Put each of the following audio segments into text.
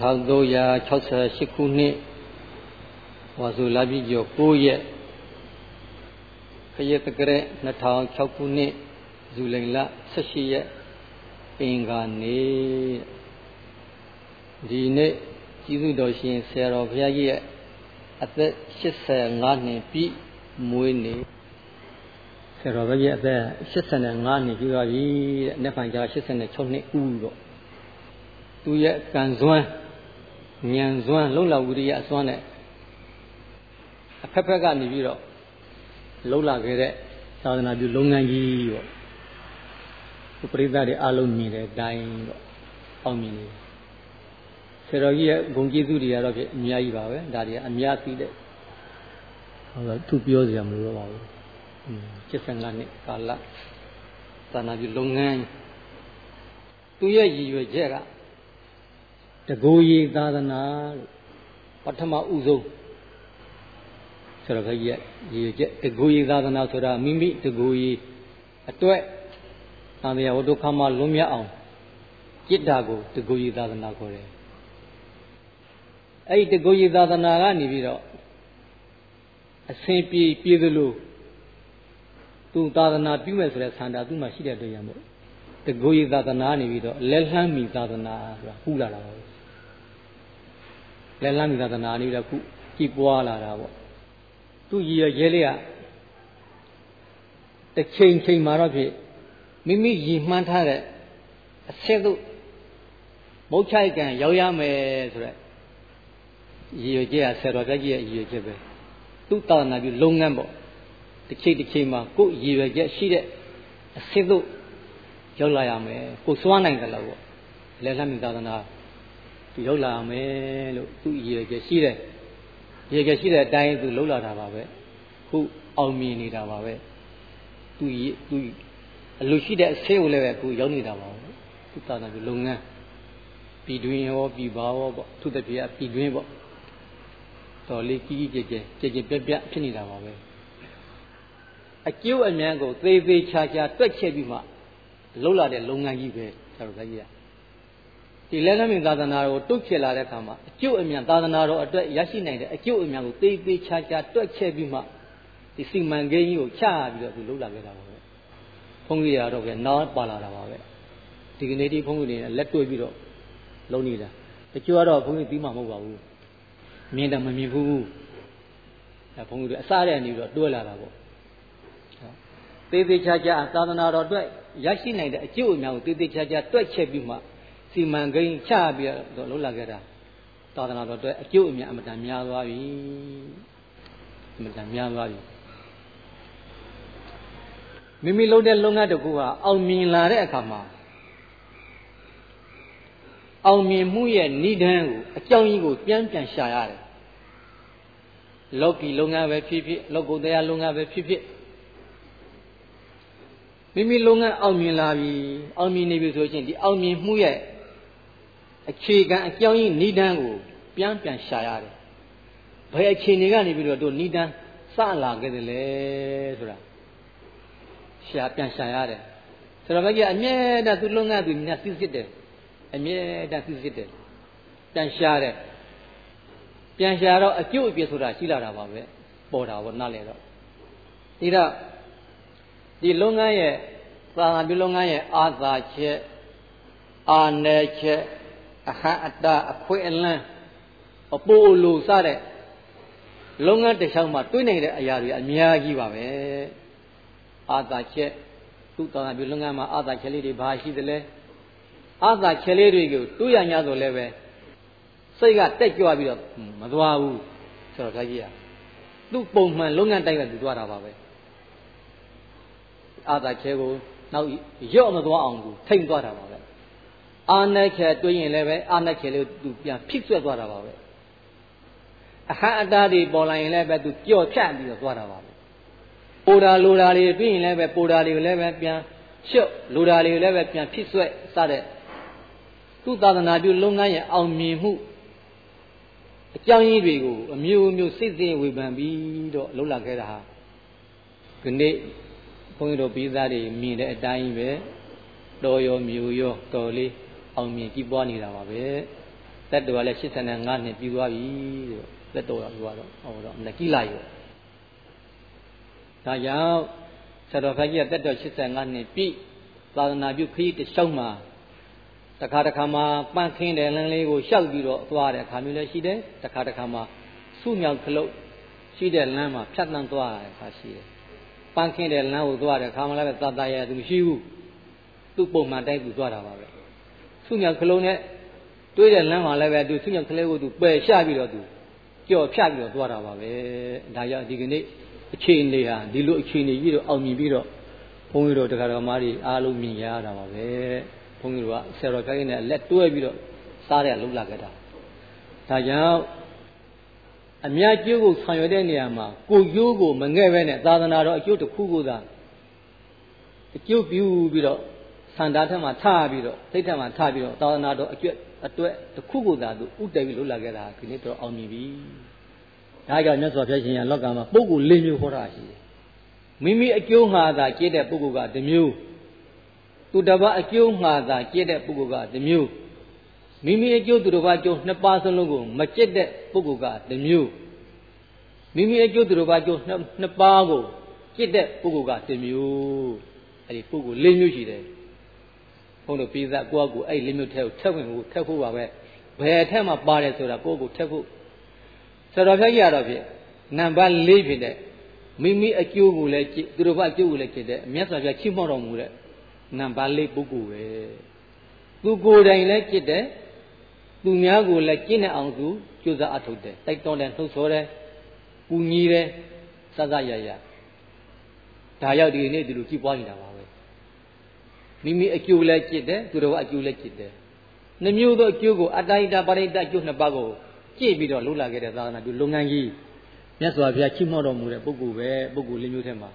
1368ခုနှစ်ဝါဆိုလာပြီကျော်9ရက်ခရစ်တကရက်2006ခုနှစ်ဇူလိုင်လ18ရက်အင်္ဂါနေ့ဒီနေ့ကျေးဇူးတော်ရှင်ဆရာတော်ဘုရားကြီးရဲ့အသက်85နှစ်ပြည့်မွေးနေ့ဆရာတော်ဘုရားကြီးအသက်85နှစ်ပြည့်သွားပြီတဲ့နှစ်ဖန်ကြာ86နှစ်ဦးတော့သူရဲ့ကံစွမ်း ဉာဏ်စွမ်းလုံလဝိရိယအစွမ်းနဲ့အဖက်ဖက်ကနေပြီးတော့လုံလာခဲ့တဲ့သာသနာပြုလုပ်ငန်းကြီးပေါ့ပရိသတ်တွေအလုံးမြင်တဲ့အတိုင်းတော့အောင်မြင်နေဆရာတော်ကြီးရဲ့ဂုဏ်ကျေးဇူးတွေကတော့ဖြစ်အများကြီးပါပဲဒါတွေကအများကြီးတဲ့ဟုတ်ကဲ့သူပြောစရာမလိုတော့ပါဘူး75နှစ်ကာလသာနာပြုလုပ်ငန်းသူရဲ့ရည်ရွယ်ချက်က တကူရီသာသနာလို့ပထမဥဆုံးဆိုတော့ခကြီးရဲ့ရည်ရွယ်ချက်တကူရီသာသနာဆိုတာမိမိတကူရီအတွက်သံဃာဝတ္ထုခမလွန်မြောက်အောင်จิตတာကိုတကူရီသာသနာခေါ်တယ်အဲ့ဒီတကူရီသာသနာကနေပြီးတော့အစဉ်ပြေပြေသလိုသူသာသနာပြုမယ်ဆိုတဲ့ဆန္ဒသူ့မှာရှိတဲ့အတွက်ရမို့တကူရီသာသနာနေပြီးတော့လက်လှမ်းမီသာသနာဆိုတာဟူလာတာပါ လက်လန်းမိသာသနာနေတော့ခုကြည်ပွားလာတာပေါ့သူရည်ရရဲလေးကတစ်ချိန်ချိန်မှာတော့ဖြစ်မိမိရည်မှန်းထားတဲ့အဆက်သို့မုတ်ချိုက်ကံရောက်ရမယ်ဆိုရက်ရည်ရွယ်ချက်ရဆယ်တော်ဘုရားကြီးရဲ့ရည်ရွယ်ချက်ပဲသူတာနာပြုလုပ်ငန်းပေါ့တစ်ချိန်တစ်ချိန်မှာကိုယ်ရည်ရွယ်ချက်ရှိတဲ့အဆက်သို့ရောက်လာရမယ်ကိုစွမ်းနိုင်တယ်လို့ပေါ့လက်လန်းမိသာသနာ သူရောက်လာမယ်လို့သူရည်ရွယ်ချက်ရှိတယ်ရည်ရွယ်ချက်ရှိတဲ့အတိုင်းသူလှုပ်လာတာပါပဲခုအောင်မြင်နေတာပါပဲသူသူအလိုရှိတဲ့အဆင်းကိုလည်းပဲအခုရောက်နေတာပါပဲသူသာသာပြုလုပ်ငန်းပြည်တွင်းရောပြည်ပရောပေါ့သူတပြည့်ပြည်တွင်းပေါ့တော်လေးကြီးကြီးကျယ်ကျယ်ကျယ်ကျယ်ပြက်ပြက်ဖြစ်နေတာပါပဲအကျိုးအမြန်ကိုသေးသေးချာချာတွက်ချက်ပြီးမှလှုပ်လာတဲ့လုပ်ငန်းကြီးပဲဆရာတော်ကြီးက ဒီလက်လမ်းမြင်သာသနာတော်ကိုတုတ်ဖြစ်လာတဲ့အခါမှာအကျုပ်အမြန်သာသနာတော်အတွက်ရရှိနိုင်တဲ့အကျုပ်အမြန်ကိုသေသေးချာချာတွက်ချက်ပြီးမှဒီစီမံကိန်းကြီးကိုချပြီးတော့သူလှုပ်လာခဲ့တာပါပဲဘုန်းကြီးတွေကတော့ပဲနားပါလာတာပါပဲဒီကနေ့ဒီဘုန်းကြီးတွေလက်တွေ့ပြီးတော့လုံးနေတာတချို့ကတော့ဘုန်းကြီးပြီးမှမဟုတ်ပါဘူးမြင်တယ်မမြင်ဘူးအဲဘုန်းကြီးတွေအစားတဲ့အနေပြီးတော့တွဲလာတာပေါ့သေသေးချာချာသာသနာတော်အတွက်ရရှိနိုင်တဲ့အကျိုးအများကိုသေသေးချာချာတွက်ချက်ပြီးမှ စီမံကိန်းချပြီးတော့လှုပ်လာခဲ့တာသာသနာတော်အတွက်အကျိုးအမြတ်အမတန်များသွားပြီအမတန်များသွားပြီမိမိလုပ်တဲ့လုပ်ငန်းတစ်ခုဟာအောင်မြင်လာတဲ့အခါမှာအောင်မြင်မှုရဲ့ဏ္ဍန်ကိုအကြောင်းကြီးကိုပြန်ပြန်ရှာရတယ်လောကီလုပ်ငန်းပဲဖြစ်ဖြစ်လောကုတ္တရာလုပ်ငန်းပဲဖြစ်ဖြစ်မိမိလုပ်ငန်းအောင်မြင်လာပြီအောင်မြင်နေပြီဆိုရင်ဒီအောင်မြင်မှုရဲ့ အခြေခံအကြောင်းကြီးနိဒန်းကိုပြန်ပြန်ရှာရတယ်ဘယ်အခြေအနေကနေပြီးတော့တို့နိဒန်းစလာခဲ့တယ်လေဆိုတာရှာပြန်ရှာရတယ်ဆိုတော့ဘကြီးအမြဲတမ်းသူလုံငန်းသူမြတ်စစ်စစ်တယ်အမြဲတမ်းစစ်စစ်တယ်ပြန်ရှာတယ်ပြန်ရှာတော့အကျိုးအပြည့်ဆိုတာရှိလာတာပါပဲပေါ်တာပေါ့နားလေတော့ဒီတော့ဒီလုံငန်းရဲ့သာသနာပြုလုံငန်းရဲ့အာသာချက်အာနယ်ချက် အဟအတအခွင့်အလန်းအပိုးလိုစတဲ့လုပ်ငန်းတစ်လျှောက်မှာတွေးနေတဲ့အရာတွေအများကြီးပါပဲအာသာချက်သူ့တော်ကပြုလုပ်ငန်းမှာအာသာချက်လေးတွေဘာရှိသလဲအာသာချက်လေးတွေကိုတွေးရညာဆိုလည်းပဲစိတ်ကတက်ကြွပြီးတော့မသွားဘူးဆိုတော့ခကြီးကသူ့ပုံမှန်လုပ်ငန်းတိုင်းပဲသူသွားတာပါပဲအာသာချက်ကိုနောက်ရော့မသွားအောင်သူထိမ့်သွားတာပါပဲ အာနက်ခဲတွေးရင်လည်းပဲအာနက်ခဲလေးသူပြန်ဖိဆွဲသွားတာပါပဲအဟံအတားတွေပေါ်လာရင်လည်းပဲသူကြော့ဖြတ်ပြီးတော့သွားတာပါပဲပိုတာလိုတာတွေပြီးရင်လည်းပဲပိုတာတွေကိုလည်းပဲပြန်ရှုပ်လိုတာတွေကိုလည်းပဲပြန်ဖိဆွဲစတဲ့သူသာသနာပြုလုပ်ငန်းရဲ့အောင်မြင်မှုအကြောင်းရင်းတွေကိုအမျိုးမျိုးစိတ်သိဝေဖန်ပြီးတော့လှုပ်လာခဲ့တာဟာဒီနေ့ဘုန်းကြီးတို့ပြည်သားတွေမြင်တဲ့အတိုင်းပဲတော်ရောမြူရောတော်လေး အောင်မြင်ကြီးပွားနေတာပါပဲသက်တော်လည်း85နှစ်ပြည့်သွားပြီလို့သက်တော်ကပြောတော့ဟောတော့မကိလာရောဒါကြောင့်ဆရာတော်ဖကြီးကသက်တော်85နှစ်ပြည့်သာသနာပြုခရီးတစ်လျှောက်မှာတခါတခါမှာပန့်ခင်းတဲ့လမ်းလေးကိုရှောက်ပြီးတော့သွားတဲ့အခါမျိုးလည်းရှိတယ်တခါတခါမှာစုမြောက်ခလုတ်ရှိတဲ့လမ်းမှာဖြတ်တန်းသွားတဲ့အခါရှိတယ်ပန်းခင်းတဲ့လမ်းကိုသွားတဲ့အခါမှလည်းသာသာရသူမရှိဘူးသူ့ပုံမှန်တိုက်သူသွားတာပါပဲ စုမြောက်ခလုံးနဲ့တွေးတဲ့လမ်းမှာလည်းပဲသူစုမြောက်ကလေးကိုသူပယ်ရှာပြီးတော့သူကြော်ဖြတ်ပြီးတော့သွားတာပါပဲဒါကြောင့်ဒီကနေ့အခြေအနေဟာဒီလိုအခြေအနေကြီးတော့အောင်မြင်ပြီးတော့ဘုန်းကြီးတို့တရားတော်မားတွေအားလုံးမြင်ရတာပါပဲဘုန်းကြီးတို့ကဆရာတော်ခိုင်းနဲ့လက်တွဲပြီးတော့စားတဲ့လှုပ်လာခဲ့တာဒါကြောင့်အများကျိုးကိုဆောင်ရွက်တဲ့နေရာမှာကိုကျိုးကိုမငဲ့ပဲနဲ့သာသနာတော်အကျိုးတစ်ခုကိုသာအကျိုးပြုပြီးတော့ ဆန္ဒထက်မှာထားပြီးတော့စိတ်ထက်မှာထားပြီးတော့သာသနာတော်အကျွတ်အတွက်တစ်ခုကိုသာသူဥတည်ပြီးလှုပ်လာခဲ့တာဒီနေ့တော့အောင်မြင်ပြီဒါကြောင့်မြတ်စွာဘုရားရှင်ကလောကမှာပုဂ္ဂိုလ်၄မျိုးဟောတာရှိတယ်မိမိအကျိုးမှာသာကျင့်တဲ့ပုဂ္ဂိုလ်ကတစ်မျိုးသူတစ်ပါးအကျိုးမှာသာကျင့်တဲ့ပုဂ္ဂိုလ်ကတစ်မျိုးမိမိအကျိုးသူတစ်ပါးအကျိုးနှစ်ပါးစလုံးကိုမကျင့်တဲ့ပုဂ္ဂိုလ်ကတစ်မျိုးမိမိအကျိုးသူတစ်ပါးအကျိုးနှစ်ပါးကိုကျင့်တဲ့ပုဂ္ဂိုလ်ကတစ်မျိုးအဲ့ဒီပုဂ္ဂိုလ်၄မျိုးရှိတယ် ဘုန်းတော်ပြည်သားကိုယ့်အကူအဲ့လေးမျိုးထဲကိုထက်ဝင်ဖို့ထက်ဖို့ပါပဲဘယ်ထက်မှပါတယ်ဆိုတာကိုယ့်ကိုထက်ဖို့ဆရာတော်ဖျားကြီးရတော့ဖြစ်နံပါတ်၄ဖြစ်တဲ့မိမိအကျိုးကိုလည်းသူတို့ဘအကျိုးကိုလည်းဖြစ်တဲ့မြတ်စွာဘုရားချိမော့တော်မူတဲ့နံပါတ်၄ပုဂ္ဂိုလ်ပဲသူကိုယ်တိုင်လည်းจิตတယ်သူများကိုလည်းကျင့်တဲ့အောင်သူကြိုးစားအထုတ်တယ်တိုက်တွန်းတယ်နှုတ်ဆော်တယ်ပူညီတယ်စသရရဒါရောက်ဒီနေ့ဒီလိုကြည်ပွားနေတာပါ မိမိအကျိုးလည်းจิตတယ်သူတော်ကအကျိုးလည်းจิตတယ်နှမျိုးသောအကျိုးကိုအတ္တဟိတပရိတ္တအကျိုးနှစ်ပါးကိုကြည့်ပြီးတော့လှုပ်လာခဲ့တဲ့သာသနာပြုလုပ်ငန်းကြီးမြတ်စွာဘုရားချီးမွမ်းတော်မူတဲ့ပုဂ္ဂိုလ်ပဲပုဂ္ဂိုလ်လေးမျိုးထဲမှာ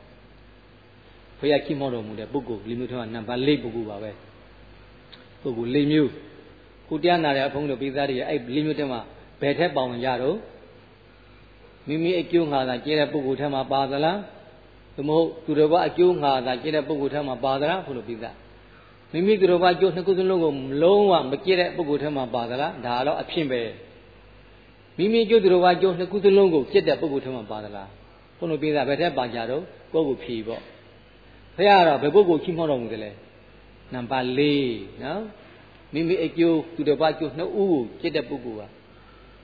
ဘုရားချီးမွမ်းတော်မူတဲ့ပုဂ္ဂိုလ်လေးမျိုးထဲမှာနံပါတ်၄ပုဂ္ဂိုလ်ပါပဲပုဂ္ဂိုလ်၄မျိုးခုတရားနာတဲ့အဖုံးတို့ပိသားတွေအဲ့လေးမျိုးထဲမှာဘယ်ထက်ပေါဝင်ကြတော့မိမိအကျိုးငါသာကျဲတဲ့ပုဂ္ဂိုလ်ထဲမှာပါသလားသို့မဟုတ်သူတော်ဘာအကျိုးငါသာကျဲတဲ့ပုဂ္ဂိုလ်ထဲမှာပါသလားဘုလိုပိသား မိမိသူတော်ဘာကျိုးနှစ်ခုစလုံးကိုလုံးဝမကြည့်တဲ့ပုဂ္ဂိုလ်ထဲမှာပါသလားဒါတော့အဖြစ်ပဲမိမိကျိုးသူတော်ဘာကျိုးနှစ်ခုစလုံးကိုကြည့်တဲ့ပုဂ္ဂိုလ်ထဲမှာပါသလားဘုန်းတော်ပြေးတာဘယ်ထက်ပါကြတော့ကိုယ့်ကိုဖြေပေါ့ဘုရားကတော့ဘယ်ပုဂ္ဂိုလ်ချိမောတော်မူတယ်လဲနံပါတ်၄နော်မိမိအကျိုးသူတော်ဘာကျိုးနှစ်ဦးကိုကြည့်တဲ့ပုဂ္ဂိုလ်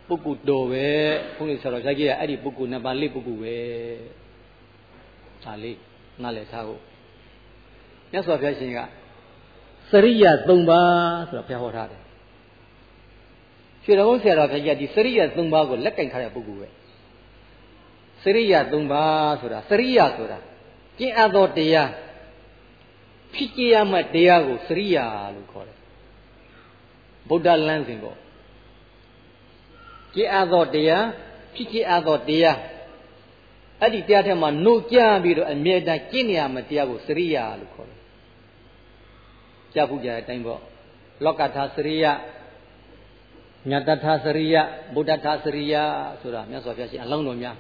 ကပုဂ္ဂိုလ်တော်ပဲဘုန်းကြီးဆရာတော်ဇာကြီးကအဲ့ဒီပုဂ္ဂိုလ်နံပါတ်၄ပုဂ္ဂိုလ်ပဲဒါလေးနားလည်ထားဖို့မြတ်စွာဘုရားရှင်က စရိယ၃ပါးဆိုတော့ဘုရားဟောထားတယ်ရွှေတော်ဆရာတော်ဘုရားဒီစရိယ၃ပါးကိုလက်ကင်ထားတဲ့ပုဂ္ဂိုလ်ပဲစရိယ၃ပါးဆိုတာစရိယဆိုတာကျင့်အပ်သောတရားဖြစ်ကြရမှတရားကိုစရိယလို့ခေါ်တယ်ဗုဒ္ဓလမ်းစဉ်ပေါ့ကျင့်အပ်သောတရားဖြစ်ကြအပ်သောတရားအဲ့ဒီတရားထဲမှာနှုတ်ကြပြီးတော့အမြဲတမ်းကျင့်နေရမှတရားကိုစရိယလို့ခေါ်တယ် ကြားဖို့ကြတဲ့အတိုင်းပေါ့လောကထာစရိယညတထာစရိယဗုဒ္ဓထာစရိယဆိုတာမြတ်စွာဘုရားရှင်အလောင်းတော်များ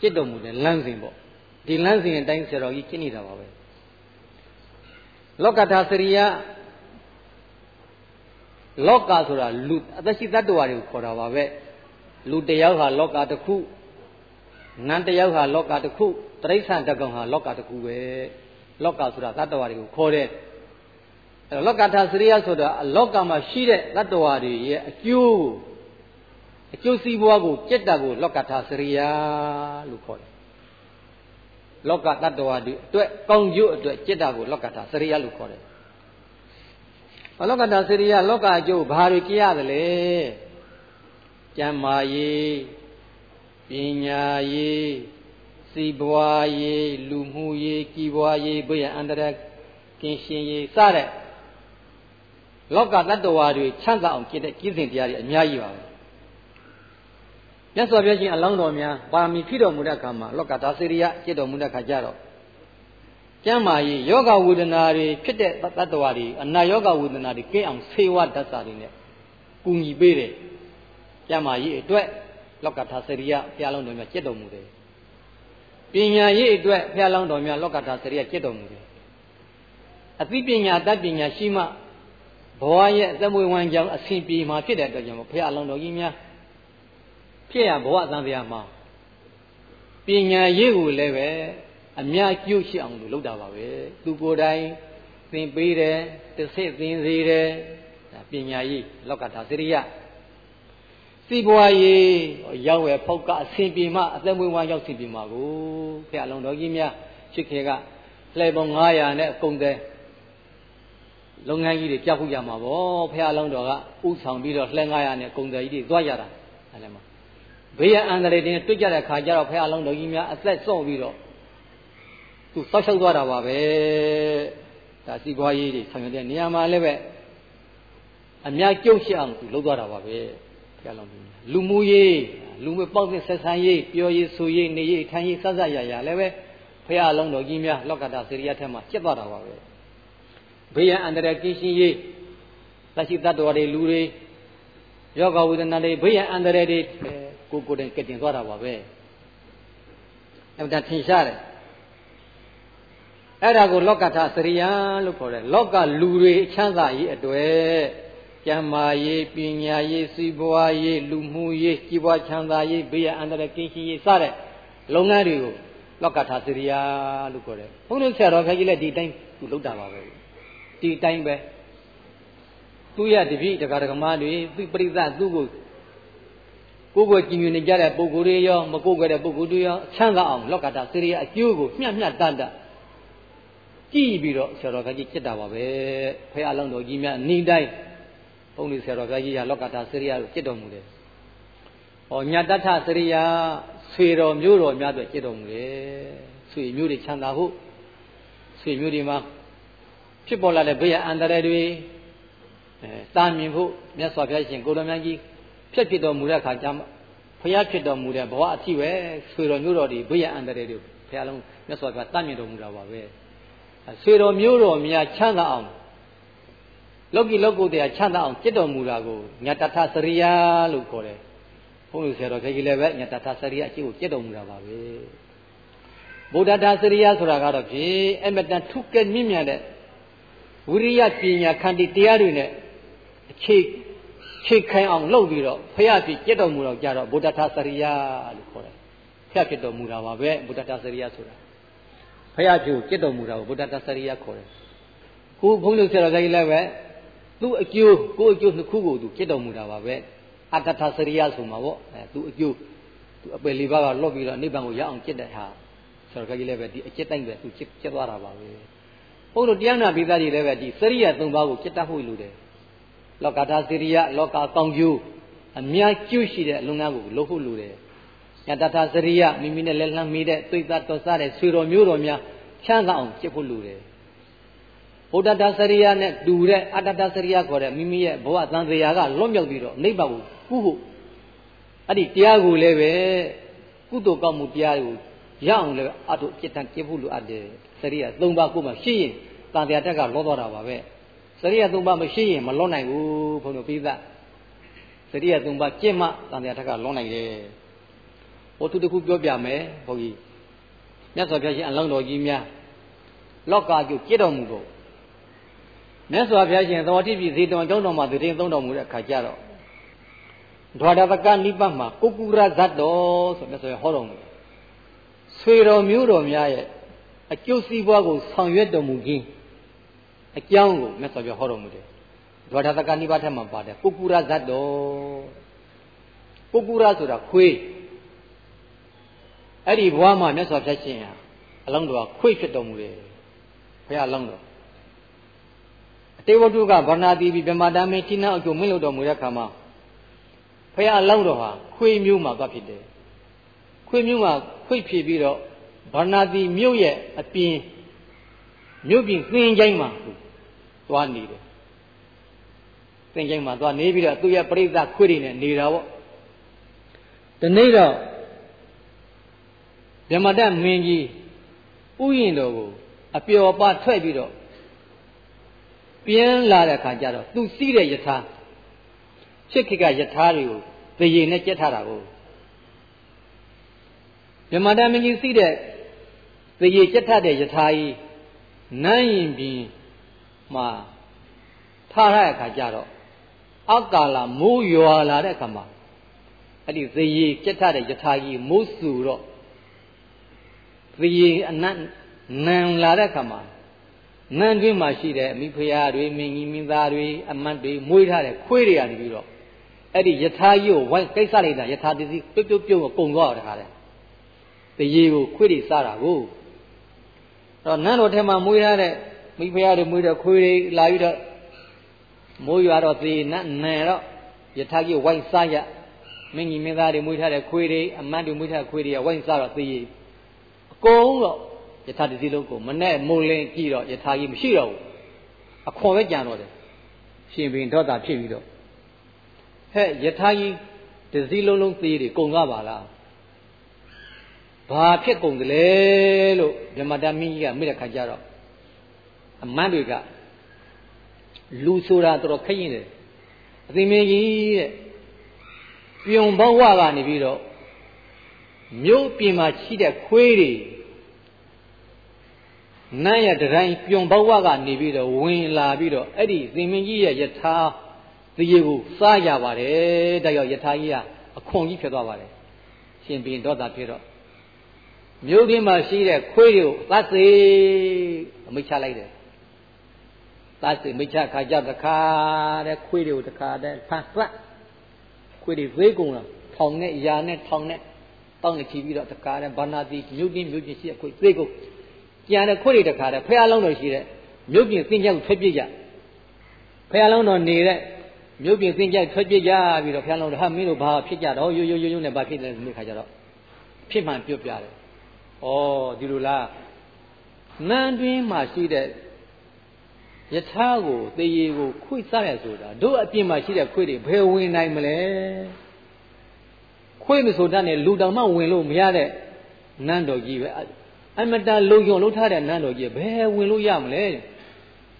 จิตတော်မူတဲ့လမ်းစဉ်ပေါ့ဒီလမ်းစဉ်အတိုင်းဆရာတော်ကြီးကျင့်နေတာပါပဲလောကထာစရိယလောကဆိုတာလူအသက်ရှိတ attva တွေကိုခေါ်တာပါပဲလူတယောက်ဟာလောကတစ်ခုနန်းတယောက်ဟာလောကတစ်ခုတရိစ္ဆာန်တကောင်ဟာလောကတစ်ခုပဲလောကဆိုတာတ attva တွေကိုခေါ်တဲ့အဲ့ လောကထာစရိယဆိုတာလောကမှာရှိတဲ့တ attva တွေရဲ့အကျိုးအကျိုးစီးပွားကိုကြက်တာကိုလောကထာစရိယလို့ခေါ်တယ်လောကတ attva တွေအတွက်ကောင်းကျိုးအတွက်ကြက်တာကိုလောကထာစရိယလို့ခေါ်တယ်လောကထာစရိယလောကအကျိုးဘာတွေကြရတယ်လဲကျမ်းမာရေးပညာရေးစီးပွားရေးလူမှုရေးကြီးပွားရေးဘုရားအန္တရာယ်ကင်းရှင်းရေးစတဲ့ လောကတ attva တွေချမ်းသာအောင်ကျင့်တဲ့ကျင့်စဉ်တရားတွေအများကြီးပါပဲမြတ်စွာဘုရားရှင်အလောင်းတော်များပါရမီဖြည့်တော်မူတဲ့အခါမှာလောကဒါစေရိယကျင့်တော်မူတဲ့အခါကျတော့ကျမ်းမာရေးယောဂဝေဒနာတွေဖြစ်တဲ့တ attva တွေအနာယောဂဝေဒနာတွေကင်းအောင်ဆေဝဓာတ်စာတွေနဲ့ကူညီပေးတယ်ကျမ်းမာရေးအတွက်လောကဒါစေရိယဘုရားလုံးတော်များကျင့်တော်မူတယ်ပညာရေးအတွက်ဘုရားလုံးတော်များလောကဒါစေရိယကျင့်တော်မူတယ်အသိပညာတတ်ပညာရှိမှ ဘဝရဲ့အသက်မွေးဝမ်းကြောင်းအစဉ်ပြေမှာဖြစ်တဲ့အတွက်ကြောင့်ဘုရားအလုံးတော်ကြီးများဖြစ်ရဘဝအသံတရားမှာပညာရေးကိုလည်းပဲအများကျုပ်ရှိအောင်လို့လုပ်တာပါပဲသူကိုယ်တိုင်သင်ပေးတယ်တစ်ဆင့်သင်စေတယ်ပညာရေးလောကတာစရိယစီးပွားရေးရောက်ရဖောက်ကအစဉ်ပြေမှအသက်မွေးဝမ်းရောက်စဉ်ပြေမှာကိုဖះအလုံးတော်ကြီးများချစ်ခေကလှည့်ပေါင်း900နဲ့အကုန်တဲ့ လုပ်ငန်းကြီးတွေကြောက်ဖို့ရမှာဗောဖះအလုံးတော်ကဥဆောင်ပြီးတော့လှည့်900နဲ့အကုန်တဲ့ကြီးတွေသွားရတာအဲ့လည်းမှာဘေးရန်အန္တရာယ်တင်တွေ့ကြတဲ့ခါကျတော့ဖះအလုံးတော်ကြီးများအသက်ဆုံးပြီးတော့သူစောက်ရှောက်သွားတာပါပဲဒါစီးပွားရေးတွေဆောင်ရွက်တဲ့နေရာမှာလည်းပဲအများကြုတ်ရှအောင်သူလုပ်သွားတာပါပဲဘုရားလောင်းကြီးလူမှုရေးလူမှုပေါက်တဲ့ဆက်ဆံရေးပြောရေးဆိုရေးနေရေးထိုင်ရေးစသရရလည်းပဲဘုရားလုံးတော်ကြီးများလောကတာစေရိယထက်မှာကျက်သွားတာပါပဲ ဘေးရန်အန္တရာယ်ကင်းရှင်းရေးလက်ရှိတ attva တွေလူတွေယောဂဝေဒနာတွေဘေးရန်အန္တရာယ်တွေကိုကိုယ်တိုင်ကတင်သွားတာပါပဲအဲ့ဒါထင်ရှားတယ်အဲ့ဒါကိုလောကထစရိယလို့ခေါ်တယ်လောကလူတွေချမ်းသာရေးအတွေ့ကျမ်းမာရေးပညာရေးစီးပွားရေးလူမှုရေးကြီးပွားချမ်းသာရေးဘေးရန်အန္တရာယ်ကင်းရှင်းရေးစတဲ့လုပ်ငန်းတွေကိုလောကထစရိယလို့ခေါ်တယ်ဘုန်းကြီးဆရာတော်ခင်ကြီးလည်းဒီတိုင်းသူလုပ်တာပါပဲ ဒီတိုင်းပဲသူရတပည့်တရားဓမ္မတွေသူပရိသတ်သူ့ကိုကိုယ်ကိုကြည်ညိုနေကြတဲ့ပုဂ္ဂိုလ်တွေရောမကိုယ်ကြတဲ့ပုဂ္ဂိုလ်တွေရောချမ်းသာအောင်လောကတာစရိယအကျိုးကိုမျှမျှတတ်တတ်ကြည့်ပြီးတော့ဆရာတော်ကကြီးจิตတာပါပဲဖះအလောင်းတော်ကြီးများနေတိုင်းဘုန်းကြီးဆရာတော်ကကြီးကလောကတာစရိယကိုจิตတော်မူတယ်။ဟောညတထစရိယဆွေတော်မျိုးတော်များအတွက်จิตတော်မူတယ်။ဆွေမျိုးတွေချမ်းသာဖို့ဆွေမျိုးတွေမှာ ဖြစ်ပေါ်လာတဲ့ဘေးရန်အန္တရာယ်တွေအဲတာမြင်ဖို့မြတ်စွာဘုရားရှင်ကိုတော်မြတ်ကြီးဖြစ်ဖြစ်တော်မူတဲ့အခါကျမှဘုရားဖြစ်တော်မူတဲ့ဘဝအထိပဲဆွေတော်မျိုးတော်တွေဘေးရန်အန္တရာယ်တွေဘုရားလုံးမြတ်စွာဘုရားတာမြင်တော်မူတာပါပဲ။ဆွေတော်မျိုးတော်များချမ်းသာအောင်လောကီလောကုတ္တရာချမ်းသာအောင်จิตတော်မူတာကိုညတထစရိယာလို့ခေါ်တယ်။ဘုန်းကြီးဆရာတော်ခေကြီးလည်းပဲညတထစရိယာအကျိုးကိုจิตတော်မူတာပါပဲ။ဗုဒ္ဓတာစရိယာဆိုတာကတော့ဖြင့်အမတန်ထုကဲမြင့်မြတ်တဲ့ ဝိရိယပညာခန္တီတရားတွေနဲ့အခြေခြေခိုင်အောင်လုပ်ပြီးတော့ဖရာဖြစ်ပြတ်တော်မူတော့ကြတော့ဗုဒ္ဓသာစရိယလို့ခေါ်တယ်ဖရာဖြစ်တော်မူတာပါပဲဗုဒ္ဓသာစရိယဆိုတာဖရာဖြစ်ကိုပြတ်တော်မူတာကိုဗုဒ္ဓသာစရိယခေါ်တယ်ကိုဘုန်းကြီးဆရာကြီးလည်းပဲသူ့အကျိုးကိုအကျိုးနှစ်ခုကိုသူပြတ်တော်မူတာပါပဲအတ္တသာစရိယဆိုမှာပေါ့အဲသူအကျိုးသူအပယ်လေးပါးကလော့ပြီးတော့နိဗ္ဗာန်ကိုရအောင်ကျင့်တဲ့ဟာဆရာကြီးလည်းပဲဒီအကျင့်တိုင်းပဲသူကျင့်သွားတာပါပဲ ဘုန်းတော်တရားနာပိသားကြီးလည်းပဲဒီစရိယသုံးပါးကိုจิตတတ်ဖို့လိုတယ်။လောကတာစရိယလောကကောင်းကျိုးအများကျိုးရှိတဲ့အလုံးသားကိုလုပ်ဖို့လိုတယ်။ယတထစရိယမိမိနဲ့လက်လှမ်းမိတဲ့သိသတော်စားတဲ့ဆွေတော်မျိုးတော်များချမ်းသာအောင်ကျင့်ဖို့လိုတယ်ဘုဒ္ဓတစရိယနဲ့တူတဲ့အတ္တတစရိယခေါ်တဲ့မိမိရဲ့ဘဝသံသရာကလွတ်မြောက်ပြီးတော့နိဗ္ဗာန်ကိုကုဖို့အဲ့ဒီတရားကိုလည်းပဲကုသိုလ်ကောက်မှုတရားကို ရအောင်လည်းအတုจิตတန်ကျင့်ဖို့လိုအပ်တယ်စရိယ၃ပါးကိုမှရှိရင်တန်တရားတက်ကလောသွားတာပါပဲစရိယ၃ပါးမရှိရင်မလွတ်နိုင်ဘူးဘုန်းတော်ပြီးသားစရိယ၃ပါးကျင့်မှတန်တရားတက်ကလွတ်နိုင်တယ်ဟိုသူတခုပြောပြမယ်ဘုန်းကြီးမြတ်စွာဘုရားရှင်အလောင်းတော်ကြီးများလောကကျုပ်ကြည်တော်မူဖို့မြတ်စွာဘုရားရှင်သဝတိပြည်ဇေတဝန်ကျောင်းတော်မှာတည်သုံးတော်မူတဲ့အခါကျတော့ဒွါဒပကနိပတ်မှာကုကုရဇတ်တော်ဆိုမြတ်စွာဟောတော်မူတယ် ဆွေတော်မျိုးတော်များရဲ့အကျုပ်စီးပွားကိုဆောင်ရွက်တော်မူခြင်းအကြောင်းကိုမြတ်စွာဘုရားဟောတော်မူတယ်ဒွါဒပကနိပတ်ထက်မှာပါတယ်ကုကုရဇတ်တော်ကုကုရဆိုတာခွေးအဲ့ဒီဘဝမှာမြတ်စွာဘုရားရှင်ဟာအလောင်းတော်ခွေဖြစ်တော်မူတယ်ဘုရားအလောင်းတော်အတေဝတုကဗရဏတိပိဗမာတမေတိနာအကျိုးမင်းလို့တော်မူတဲ့ခါမှာဘုရားအလောင်းတော်ဟာခွေမျိုးမှာသွားဖြစ်တယ် ခွေမျိုးမှာခွေဖြစ်ပြီးတော့ဗရဏတိမြို့ရဲ့အပြင်မြို့ပြင်သင်ချိုင်းမှာသွားနေတယ်သင်ချိုင်းမှာသွားနေပြီးတော့သူ့ရဲ့ပြိဿခွေတွေနဲ့နေတာပေါ့ဒီနေ့တော့မြမတမင်းကြီးဥယျင်တော်ကိုအပျော်ပါထွက်ပြီးတော့ပြင်းလာတဲ့ခါကျတော့သူစီးတဲ့ယထာဖြစ်ခိကယထာတွေကိုသေရင်နဲ့ကြက်ထားတာကို မြမတမင်းကြီးစီးတဲ့သေရင်ကြက်ထားတဲ့ယထာကြီးနန်းရင်ပြင်မှာထထားရတဲ့အခါကျတော့အကာလာမိုးရွာလာတဲ့အခါမှာအဲ့ဒီသေရီပြတ်ထတဲ့ယထာကြီးမိုးဆူတော့သေရီအနတ်နံလာတဲ့အခါမှာနန်းတွင်းမှာရှိတဲ့အမိဖရာတွေမင်းကြီးမင်းသားတွေအမတ်တွေမွေးထားတဲ့ခွေးတွေကနေပြီးတော့အဲ့ဒီယထာကြီးကိုဝိုင်းကိစ္စလိုက်တာယထာတစီပြုတ်ပြုတ်ပြုတ်ကိုပုံသွားတာတခါလဲ တရေကိုခွေးတွေစားတာကိုတော့နန်းတော်ထဲမှာမွေးထားတဲ့မိဖုရားတွေမွေးတဲ့ခွေးတွေလာပြီးတော့မိုးရွာတော့သေနတ်နယ်တော့ယထာကြီးဝိုင်းစားရမင်းကြီးမင်းသားတွေမွေးထားတဲ့ခွေးတွေအမတ်တွေမွေးထားတဲ့ခွေးတွေကဝိုင်းစားတော့သေအကုန်တော့ယထာတစီလုံးကိုမနဲ့မုံလင်းကြည့်တော့ယထာကြီးမရှိတော့ဘူးအခွန်ပဲကြံတော့တယ်ရှင်ဘင်တော့တာဖြစ်ပြီးတော့ဟဲ့ယထာကြီးတစည်းလုံးလုံးသေးတွေကုံသွားပါလား ဘာဖြစ်ကုန်သလဲလို့မြမတမင်းကြီးကမိတဲ့ခါကျတော့အမတ်တွေကလူဆိုတာတော်တော်ခက်ရင်တယ်အသိမင်းကြီးတဲ့ပြုံဘဝကနေပြီးတော့မြို့ပြင်မှာရှိတဲ့ခွေးတွေနတ်ရတတိုင်းပြုံဘဝကနေပြီးတော့ဝင်လာပြီးတော့အဲ့ဒီသင်မင်းကြီးရဲ့ယထာတရေကိုစားရပါတယ်ဒါကြောင့်ယထာကြီးကအခွန်ကြီးဖြစ်သွားပါတယ်ရှင်ဘင်တော့တာဖြစ်တော့ မြို့ပြင်မှာရှိတဲ့ခွေးတွေကိုသတ်စေအမိတ်ချလိုက်တယ်သတ်စေမိတ်ချခါကြတခါတဲ့ခွေးတွေကိုတခါတဲ့ဖန်ပတ်ခွေးတွေဈေးကုန်လာထောင်နဲ့ရာနဲ့ထောင်နဲ့တောင်းနေချီပြီးတော့တခါတဲ့ဘာနာတိမြို့ပြင်မြို့ပြင်ရှိတဲ့ခွေးဈေးကုန်ကြံတဲ့ခွေးတွေတခါတဲ့ဖះလုံးတော်ရှိတဲ့မြို့ပြင်သင်္ကြန်ထွက်ပြစ်ကြဖះလုံးတော်နေတဲ့မြို့ပြင်သင်္ကြန်ထွက်ပြစ်ကြပြီးတော့ဖះလုံးတော်ဟာမင်းတို့ဘာဖြစ်ကြတော့ရိုးရိုးရိုးရိုးနဲ့ဘာဖြစ်လဲဒီခါကျတော့ဖြစ်မှန်ပြုတ်ပြတယ် ဩဒီလိုလားနန်းတွင်းမှာရှိတဲ့ယထာကိုသေရီကိုခွေစားရဆိုတာတို့အပြင်မှာရှိတဲ့ခွေတွေဘယ်ဝင်နိုင်မလဲခွေမဆိုတတ်နဲ့လူတောင်မှဝင်လို့မရတဲ့နန်းတော်ကြီးပဲအမတန်လုံုံလုံးထားတဲ့နန်းတော်ကြီးဘယ်ဝင်လို့ရမလဲ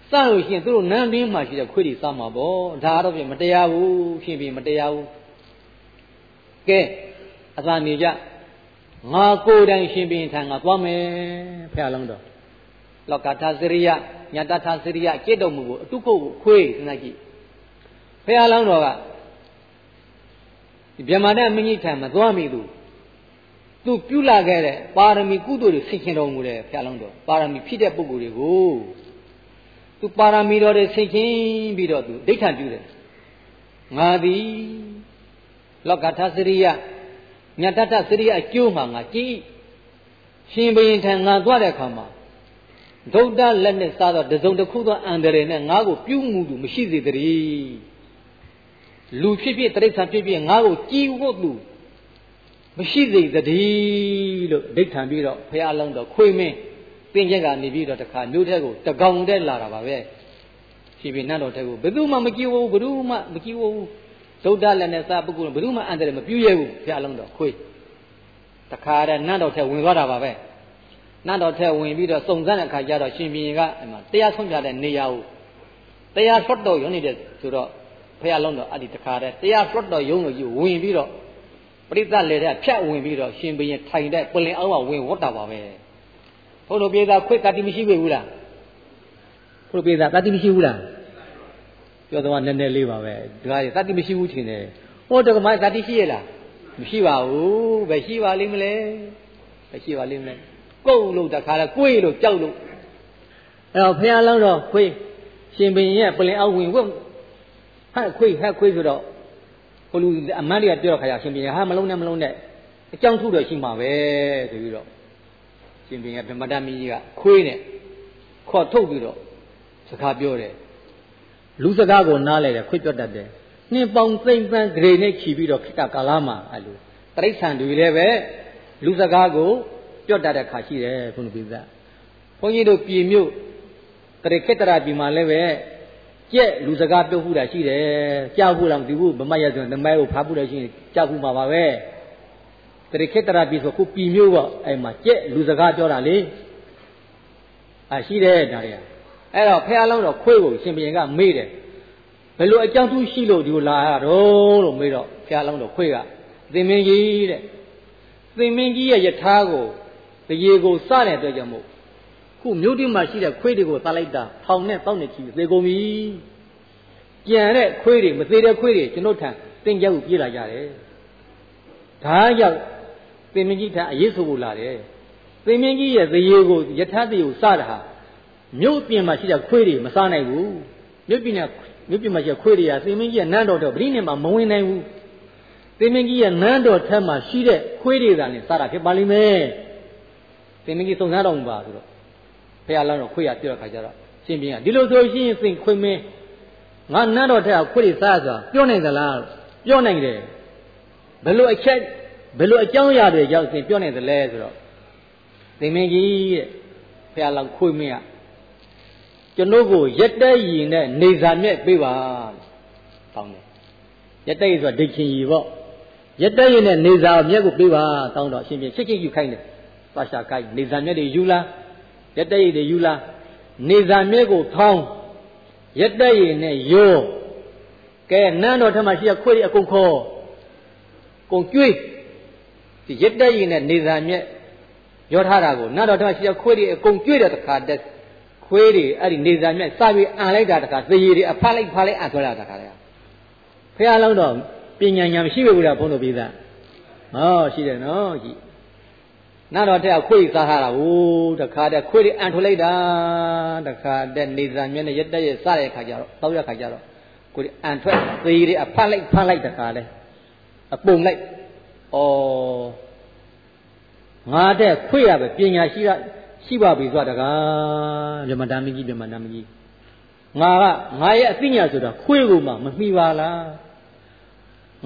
စလို့ရှိရင်သူတို့နန်းတွင်းမှာရှိတဲ့ခွေတွေစားမှာပေါ့ဒါတော့ပြင်မတရားဘူးဖြစ်ပြင်မတရားဘူးကဲအသာနေကြ ငါကိုယ်တိုင်ရှင်ဘင်ထံကသွားမယ်ဖះလုံးတော်လောကထာစရိယညတထာစရိယจิตတော်မူကိုအတုခုတ်ကိုခွေးစဉ်းစားကြည့်ဖះလုံးတော်ကဒီဗြဟ္မာတမင်းကြီးထံမသွားမိသူသူပြုလာခဲ့တဲ့ပါရမီကုသိုလ်တွေဆင်ခြင်တော်မူတယ်ဖះလုံးတော်ပါရမီဖြစ်တဲ့ပုဂ္ဂိုလ်တွေကိုသူပါရမီတော်တွေဆင်ခြင်ပြီးတော့သူဒိဋ္ဌံပြုတယ်ငါသည်လောကထာစရိယ မြတ်တတစရိယအကျိုးမှာငါကြည့်ရှင်ဘရင်ထံငါသွားတဲ့အခါမှာဒုဒ္ဒလက်နဲ့စားတော့တစုံတစ်ခုသောအန္တရာယ်နဲ့ငါ့ကိုပြုမှုသူမရှိစေတည်းလူဖြစ်ဖြစ်တိရစ္ဆာန်ဖြစ်ဖြစ်ငါ့ကိုကြည်ဝတ်သူမရှိစေတည်းလို့ဒိဋ္ဌံပြီးတော့ဖះအလုံးတော်ခွေမင်းပင်ချက်ကနေပြီးတော့တခါမြို့ထက်ကိုတကောင်တက်လာတာပါပဲရှင်ဘရင်နတ်တော်ထက်ကိုဘယ်သူမှမကြည်ဝဘူးဘယ်သူမှမကြည်ဝဘူး ဒုဒ္ဒလည်းနဲ့စာပုဂ္ဂိုလ်ဘယ်သူမှအန္တရာယ်မပြုရဲဘူးဘုရားလုံးတော်ခွေးတခါတည်းနတ်တော်ထက်ဝင်သွားတာပါပဲနတ်တော်ထက်ဝင်ပြီးတော့စုံစမ်းတဲ့အခါကျတော့ရှင်ဘီရင်ကအဲ့မှာတရားဆုံးပြတဲ့နေရာကိုတရားဆွတ်တော်ရုံနေတဲ့ဆိုတော့ဘုရားလုံးတော်အဲ့ဒီတခါတည်းတရားဆွတ်တော်ရုံကိုယူဝင်ပြီးတော့ပရိသတ်လေတဲ့ဖြတ်ဝင်ပြီးတော့ရှင်ဘီရင်ထိုင်တဲ့ပလင်အောက်မှာဝင်ဝတ်တာပါပဲဘုလိုပြေသာခွေးတတိမရှိဘူးလားဘုလိုပြေသာတတိမရှိဘူးလား ပြောတော့နည်းနည်းလေးပါပဲဒီကတတိမရှိဘူးထင်တယ်ဟောတက္ကမတတိရှိရလားမရှိပါဘူးပဲရှိပါလိမ့်မလဲပဲရှိပါလိမ့်မလဲကုတ်လို့တခါလဲကိုွေးလို့ကြောက်လို့အဲ့တော့ဖះလောင်းတော့ခွေးရှင်ဘင်ရဲ့ပလင်အောက်ဝင်ဝက်ဟဲ့ခွေးဟဲ့ခွေးဆိုတော့ဟိုလူအမန်းတွေကပြောခါရရှင်ဘင်ဟာမလုံးနဲ့မလုံးနဲ့အကြောင်းထုတော့ရှိမှာပဲဆိုပြီးတော့ရှင်ဘင်ကဗမတမင်းကြီးကခွေးနဲ့ခေါ်ထုတ်ပြီးတော့စကားပြောတယ် လူစကားကိုနားလဲတယ်ခွေ့ပြတ်တတ်တယ်နှင်းပေါင်းသိမ့်ပန်းဂရေနဲ့ချီပြီးတော့ခိတကာလမှာအဲ့လိုတရိษံတွေလည်းပဲလူစကားကိုပြတ်တတ်တဲ့ခါရှိတယ်ဘုန်းကြီးပြဘုန်းကြီးတို့ပြည်မြို့တရခေတ္တရာပြည်မှာလည်းပဲကြက်လူစကားပြောခုတာရှိတယ်ကြောက်ခုလားမသိဘူးဗမရဆိုရင်သမိုင်းကိုဖားခုတယ်ရှိရင်ကြောက်ခုမှာပါပဲတရခေတ္တရာပြည်ဆိုခုပြည်မြို့ပေါ့အဲ့မှာကြက်လူစကားပြောတာလေအာရှိတယ်ဒါတွေက အဲ့တော့ဖះလုံးတော့ခွေးကိုရှင်ဘုရင်ကမေးတယ်ဘယ်လိုအကြောင်းထူးရှိလို့ဒီလိုလာရတော့လို့မေးတော့ဖះလုံးတော့ခွေးကသင်မင်းကြီးတဲ့သင်မင်းကြီးရဲ့ယထာကိုတရေကိုစတဲ့အတွက်ကြောင့်မို့ခုမြို့တိမှာရှိတဲ့ခွေးတွေကိုသတ်လိုက်တာထောင်နဲ့တောက်နေချီသေကုန်ပြီကြံတဲ့ခွေးတွေမသေးတဲ့ခွေးတွေကျွန်တော်ထံသင်ကြကိုပြေးလာကြတယ်ဒါရောက်သင်မင်းကြီးထံအရေးဆိုဖို့လာတယ်သင်မင်းကြီးရဲ့သေရေကိုယထာသေကိုစတာဟာ မြို့ပြင်မှာရှိတဲ့ခွေးတွေမစားနိုင်ဘူးမြို့ပြင်ကမြို့ပြင်မှာရှိတဲ့ခွေးတွေကသင်မင်းကြီးရဲ့နန်းတော်တော့ဗြိနေမှာမဝင်နိုင်ဘူးသင်မင်းကြီးရဲ့နန်းတော်ထက်မှာရှိတဲ့ခွေးတွေသာနဲ့စားတာဖြစ်ပါလိမ့်မယ်သင်မင်းကြီးစုံစမ်းတော်မူပါဆိုတော့ဘုရားလောင်းတော်ခွေးရပြောတဲ့ခါကျတော့ရှင်ပြင်းကဒီလိုဆိုရှင်သင်ခွေးမင်းငါနန်းတော်ထက်ကခွေးတွေစားဆိုတာပြောနိုင်သလားပြောနိုင်တယ်ဘယ်လိုအချက်ဘယ်လိုအကြောင်းအရာတွေကြောင့်သင်ပြောနိုင်သလဲဆိုတော့သင်မင်းကြီးတဲ့ဘုရားလောင်းခွေးမင်းက ကျွန်ုပ်ကိုရက်တဲ့ရည်နဲ့နေစာမြက်ပေးပါတောင်းတယ်ရက်တဲ့ရည်ဆိုတာဒိတ်ချင်းရည်ပေါ့ရက်တဲ့ရည်နဲ့နေစာမြက်ကိုပေးပါတောင်းတော့အရှင်ပြချစ်ချစ်ယူခိုင်းတယ်ပါရှာကိုက်နေစာမြက်တွေယူလားရက်တဲ့ရည်တွေယူလားနေစာမြက်ကိုထောင်းရက်တဲ့ရည်နဲ့ယောကဲနန်းတော်ထက်မှရှိရခွေးတွေအကုန်ခေါ်ကုန်ကျွေးဒီရက်တဲ့ရည်နဲ့နေစာမြက်ရောထားတာကိုနန်းတော်ထက်မှရှိရခွေးတွေအကုန်ကျွေးတဲ့တခါတည်း ခွေးတွေအဲ့ဒီနေစာမြက်စပြီးအန်လိုက်တာတခါသေရည်တွေအဖလိုက်ဖလိုက်အန်ဆွဲလာတာတခါလေဖះလုံးတော့ပညာဉာဏ်မရှိဘူးလားဘုန်းတော်ပြည်သားဟောရှိတယ်နော်ကြည့်နားတော်တဲ့ခွေးစားထားတာဟိုတခါတည်းခွေးတွေအန်ထုတ်လိုက်တာတခါတည်းနေစာမြက်နဲ့ရက်တက်ရက်စားတဲ့ခါကျတော့တောက်ရခါကျတော့ကိုယ်အန်ထွက်သေရည်တွေအဖလိုက်ဖလိုက်တခါလဲအပုံလိုက်ဩငါတဲ့ခွေးရပဲပညာရှိတာ ရှိပါပြီဆိုတာတကားမြမတမ်းမကြီးမြမတမ်းမကြီးငါကငါရဲ့အသိဉာဏ်ဆိုတာခွေးကိုမှမမှီပါလား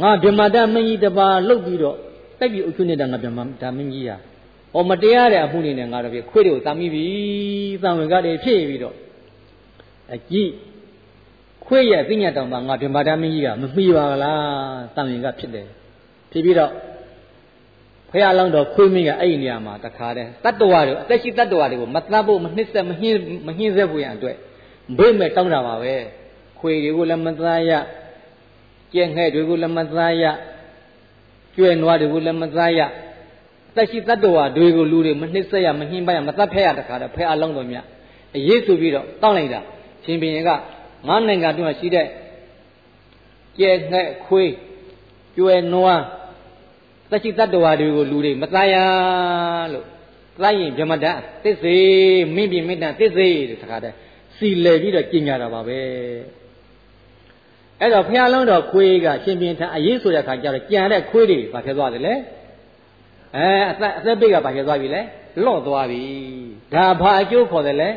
ငါမြမတမ်းမကြီးတပါလှုပ်ပြီးတော့တိုက်ပြီးအုပ်ချုပ်နေတာငါမြမတမ်းမကြီးဟာဟောမတရားတဲ့အမှုနေနဲ့ငါတော့ပြခွေးတွေကိုတာမိပြီသံဝင်ကတွေဖြစ်ပြီးတော့အကြည့်ခွေးရဲ့အသိဉာဏ်တောင်မှငါမြမတမ်းမကြီးကမမှီပါလားသံဝင်ကဖြစ်တယ်ဖြစ်ပြီးတော့ ဖះလောင်းတော်ခွေးမင်းကအဲ့ဒီနေရာမှာတခါတည်းတတ္တဝါတွေအသက်ရှိတတ္တဝါတွေကိုမသတ်ဖို့မနှိမ့်ဆက်မနှင်းမနှင်းဆက်ဖို့ရန်အတွက်ဘိမဲ့တောင်းတာပါပဲခွေတွေကိုလည်းမသားရကျဲငှဲ့တွေကိုလည်းမသားရကျွဲနွားတွေကိုလည်းမသားရအသက်ရှိတတ္တဝါတွေကိုလူတွေမနှိမ့်ဆက်ရမနှင်းပါရမသတ်ဖက်ရတခါတည်းဖះအလောင်းတော်မြတ်အရေးဆိုပြီးတော့တောင်းလိုက်တာရှင်ဘုရင်ကငါးနိုင်ငံတွင်းမှာရှိတဲ့ကျဲငှဲ့ခွေးကျွဲနွား သက်ရှိတတ္တဝါတွေကိုလူတွေမသားရလို့သားရင်ဗြဟ္မတသစ္စေမင်းပြမင်းတန်သစ္စေတဲ့တခါတည်းစီလည်ပြီးတော့ကျင်ညာတာပါပဲအဲ့တော့ဖះလုံးတော်ခွေးကရှင်ပြင်းထအရေးဆိုတဲ့ခါကျတော့ကြံတဲ့ခွေးတွေဘာဖြစ်သွားတယ်လဲအဲအသက်အသက်ပိတ်ကဘာဖြစ်သွားပြီလဲလော့သွားပြီဒါဘာအကျိုးခေါ်တယ်လဲ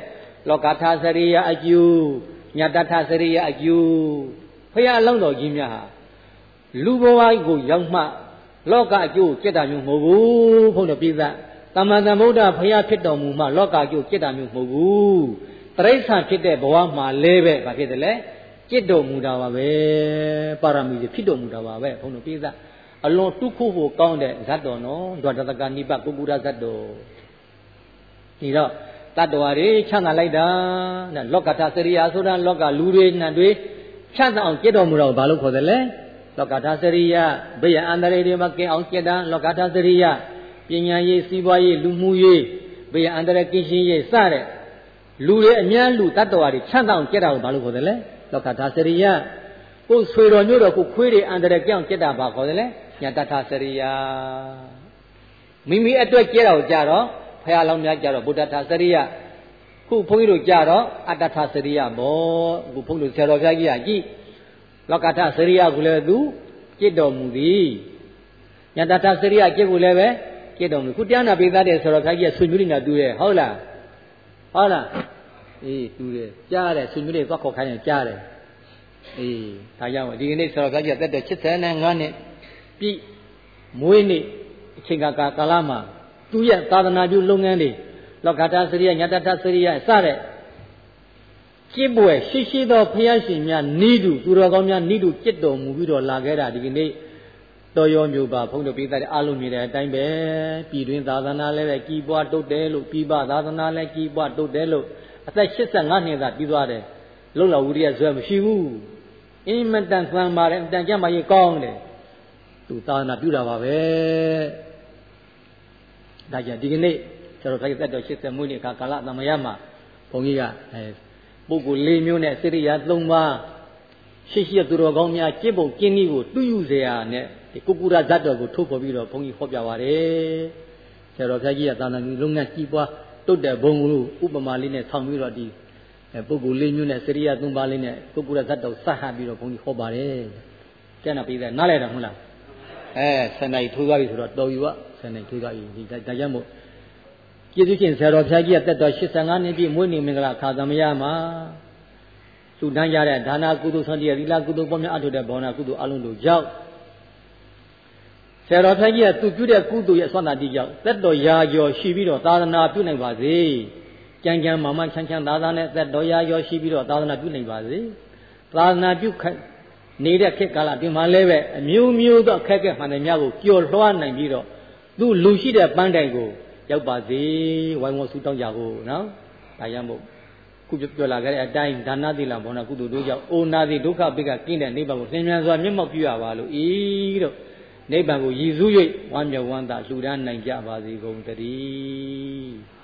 လောကထာစရိယအကျိုးညတထစရိယအကျိုးဖះလုံးတော်ကြီးများဟာလူဘဝကိုရောက်မှ လောကအကျိုးจิตတာမျိုးမဟုတ်ဘူးဘုန်းတော်ပြည်သားတမန်တဗုဒ္ဓဖရာဖြစ်တော်မူမှလောကအကျိုးจิตတာမျိုးမဟုတ်ဘူးတရိစ္ဆာန်ဖြစ်တဲ့ဘဝမှာလဲပဲဘာဖြစ်တယ်လဲจิตတော်မူတာပါပဲပါရမီတွေဖြစ်တော်မူတာပါပဲဘုန်းတော်ပြည်သားအလွန်တုခုဖို့ကောင်းတဲ့ဇတ်တော်နော်ဒွါတတကနိပပုဂ္ဂုရဇတ်တော်ဒီတော့တတ္တဝါတွေချမ်းသာလိုက်တာတဲ့လောကထစရိယာဆိုတာလောကလူတွေနတ်တွေချမ်းသာအောင်ကြည့်တော်မူတော့ဘာလို့ခေါ်တယ်လဲ လောကထာစရိယဘေးရန်အန္တရာယ်တွေမှာကင်းအောင်ကျက်တာလောကထာစရိယပညာရေးစီးပွားရေးလူမှုရေးဘေးရန်အန္တရာယ်ကင်းရှင်းရေးစတဲ့လူတွေအများလူတတ္တဝါတွေချမ်းသာအောင်ကျက်တာကိုဘာလို့ခေါ်တယ်လဲလောကထာစရိယကိုဆွေတော်မျိုးတော်ကိုခွေးတွေအန္တရာယ်ကြောက်ကျက်တာဘာခေါ်တယ်လဲညာတထာစရိယမိမိအတွက်ကျက်တာကိုကြတော့ဖះလောင်းများကြတော့ဗုဒ္ဓထာစရိယခုဘုန်းကြီးတို့ကြတော့အတ္တထာစရိယဘောအခုဘုန်းကြီးတို့ဆရာတော်ဘုရားကြီးကကြည့် လောကထစရိယကိုလည်းသူจิตတော်မူသည်ညတထစရိယจิตကိုလည်းပဲจิตတော်မူခုတရားနာပေးသားတယ်ဆိုတော့ခါကြီးကဆွေမျိုးတွေနဲ့တူတယ်ဟုတ်လားဟုတ်လားအေးတူတယ်ကြားတယ်ဆွေမျိုးတွေသွားခေါ်ခိုင်းရင်ကြားတယ်အေးဒါကြောင့်ဒီကနေ့ဆိုတော့ခါကြီးတက်တဲ့85နှစ်ပြည့်မွေးနေ့အချိန်ကာကာလမှာသူရဲ့သာသနာပြုလုပ်ငန်းတွေလောကထစရိယညတထစရိယစတဲ့ ကျင့်ပွဲရှိရှိသောဘုရားရှင်များနိဒုသူတော်ကောင်းများနိဒုจิตတော်မူပြီးတော့လာခဲ့တာဒီကနေ့တော်ရောမျိုးပါဘုန်းတော်ပိသတဲ့အားလုံးမြင်တဲ့အတိုင်းပဲပြည်တွင်းသာသနာလည်းပဲကြီးပွားတုတ်တယ်လို့ပြည်ပသာသနာလည်းကြီးပွားတုတ်တယ်လို့အသက်85နှစ်သာပြီးသွားတယ်လုံလဝိရိယဇွဲမရှိဘူးအင်းမတန်ခံပါတယ်အတန်ကြမ်းပါရေးကောင်းတယ်သူသာသနာပြုတာပါပဲဒါကြောင့်ဒီကနေ့ကျွန်တော်ခိုက်သက်တော်80မှုနှစ်အခါကာလသမယမှာဘုန်းကြီးကအဲ ပုဂ္ဂိုလ်၄မျိုးနဲ့စိရိယာ၃ပါး ရှိရှိသူတော်ကောင်းများကျင့်ပုံကျင့်နည်းကိုတူးယူเสียရနဲ့ဒီကုကုရဇတ်တော်ကိုထုတ်ဖော်ပြီးတော့ဘုန်းကြီးဟောပြပါတယ်ဆရာတော်ဖျားကြီးကသာသနာ့လုပ်ငန်းကြီးပွားတုတ်တဲ့ဘုံကိုဥပမာလေးနဲ့ဆောင်းပြီးတော့ဒီပုဂ္ဂိုလ်လေးမျိုးနဲ့စရိယသုံးပါးလေးနဲ့ကုကုရဇတ်တော်စဟပြီးတော့ဘုန်းကြီးဟောပါတယ်ကျန်တာပြီးတဲ့နားလဲတာမဟုတ်လားအဲဆယ်နိုင်ထိုးသွားပြီဆိုတော့တော်ယူကဆယ်နိုင်ထိုးသွားပြီဒီဒါကြောင့်မို့ ကျေးဇူးရှင်ဆရာတော်ဖျားကြီးကတက်တော်85နှစ်ပြည့်မွေးနေ့မင်္ဂလာခါသမယမှာလူတန်းရတဲ့ဒါနာကုသိုလ်ဆောင်တရားသီလကုသိုလ်ပေါ်များအထုတဲ့ဘောနာကုသိုလ်အလုံးတို့ကြောင့်ဆရာတော်ဖျားကြီးကသူပြုတဲ့ကုသိုလ်ရဲ့အစွမ်းတတိကြောင့်သက်တော်ရာကျော်ရှိပြီးတော့သာသနာပြုနိုင်ပါစေကြံကြံမာမချမ်းချမ်းသာသာနဲ့သက်တော်ရာကျော်ရှိပြီးတော့သာသနာပြုနိုင်ပါစေသာသနာပြုနေတဲ့ခေတ်ကာလဒီမှာလည်းပဲအမျိုးမျိုးသောအခက်အခဲမှန်တယ်များကိုကြော်လွှားနိုင်ပြီးတော့သူ့လူရှိတဲ့ပန်းတိုင်ကို ရောက်ပါစေဝိုင်းဝန်းဆူတောင်းကြဖို့နော်ဒါရမို့ခုပြောလာခဲ့တဲ့အတိုင်းဒါနသီလဘောနာကုသိုလ်တို့ကြောင့်အိုနာတိဒုက္ခပိကကင်းတဲ့နိဗ္ဗာန်ကိုသင်မြန်စွာမျက်မှောက်ပြုရပါလို့ဤတော့နိဗ္ဗာန်ကိုရည်စူး၍ဝမ်းမြောက်ဝမ်းသာလှူဒါန်းနိုင်ကြပါစေကုန်တည်း